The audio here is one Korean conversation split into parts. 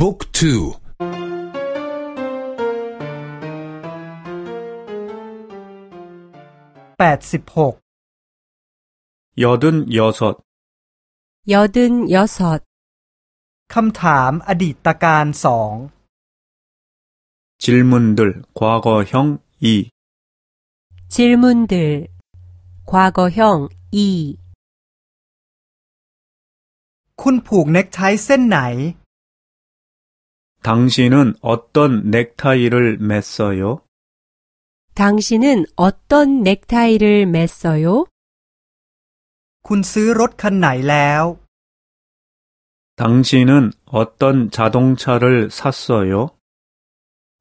บุ๊กทูแปดสิบหก 여든여섯 여든여섯 คำถามอดีตการสอง 질문들 과거형 2 질문들 과거형 2 คุณผูกเน็กไทเส้นไหน 당신은 어떤 넥타이를 맸어요? 당신은 어떤 넥타이를 맸어요? คุณซื้อรถคันไหนแล้ว 당신은 어떤 자동차를 샀어요?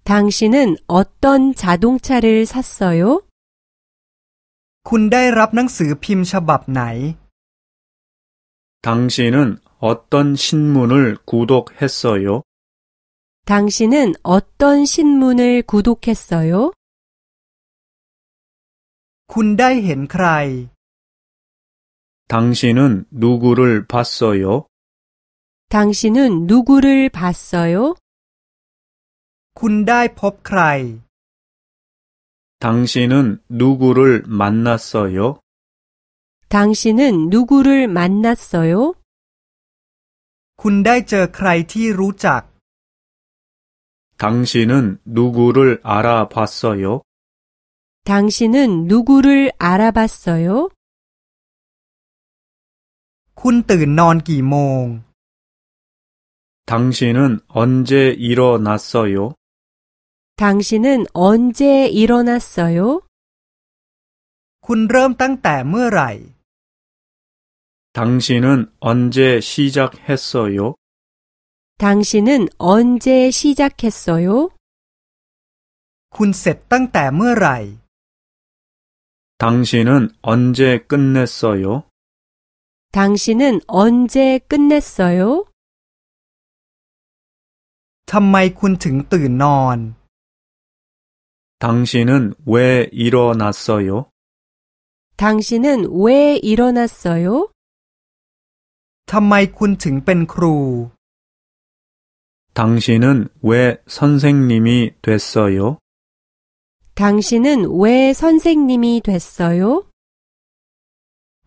당신은 어떤 자동차를 샀어요? คุณได้รับหนังสือพิมพ์ฉบับไหน 당신은 어떤 신문을 구독했어요? 당신은 어떤 신문을 구독했어요? คุณได้เห็นใคร 당신은 누구를 봤어요? 당신은 누구를 봤어요? คุณได้พบใคร 당신은 누구를 만났어요? 당신은 누구를 만났어요? คุณได้เจอใครที่รู้จัก 당신은 누구를 알아봤어요? 당신은 누구를 알아봤어요? คุณตื่นนอนกี่โมง 당신은 언제 일어났어요? 당신은 언제 일어났어요? คุณเริ่มตั้งแต่เมื่อไหร่ 당신은 언제 시작했어요? 당신은 언제 시작했어요? คุณเสร็จตั้งแต่เมื่อไหร่ 당신은 언제 끝냈어요? 당신은 언제 끝냈어요? ทำไมคุณถึงตื่นนอน 당신은 왜 일어났어요? 당신은 왜 일어났어요? ทำไมคุณถึงเป็นครู 당신은 왜 선생님이 됐어요? 당신은 왜 선생님이 됐어요?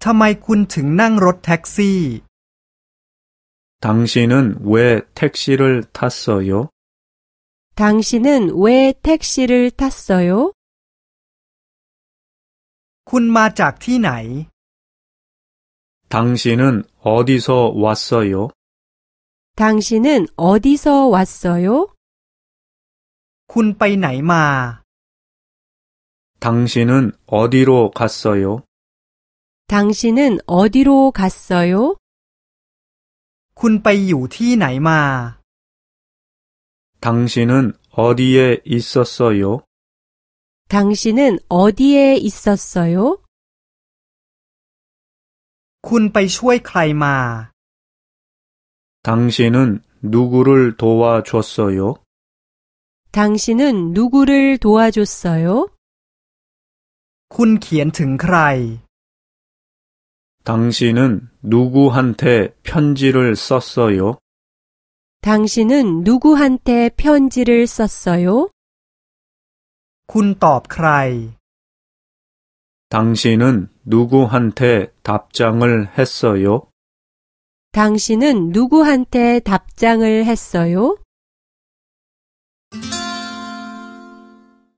ทำไมคุณถึงนั่งรถแท็กซี่ 당신은 왜 택시를 탔어요? 당신은 왜 택시를 탔어요? คุณมาจากที่ไหน 당신은 어디서 왔어요? 당신은 어디서 왔어요? คุณไปไหนมา 당신은 어디로 갔어요? 당신은 어디로 갔어요? คุณไปอยู่ที่ไหนมา 당신은 어디에 있었어요? 당신은 어디에 있었어요? คุณไปช่วยใครมา 당신은 누구를 도와줬어요? 당신은 누구를 도와줬어요? คุณเขียนถึงใคร 당신은 누구한테 편지를 썼어요? 당신은 누구한테 편지를 썼어요? คุณตอบใคร 당신은 누구한테 답장을 했어요? 당신은 누구한테 답장을 했어요?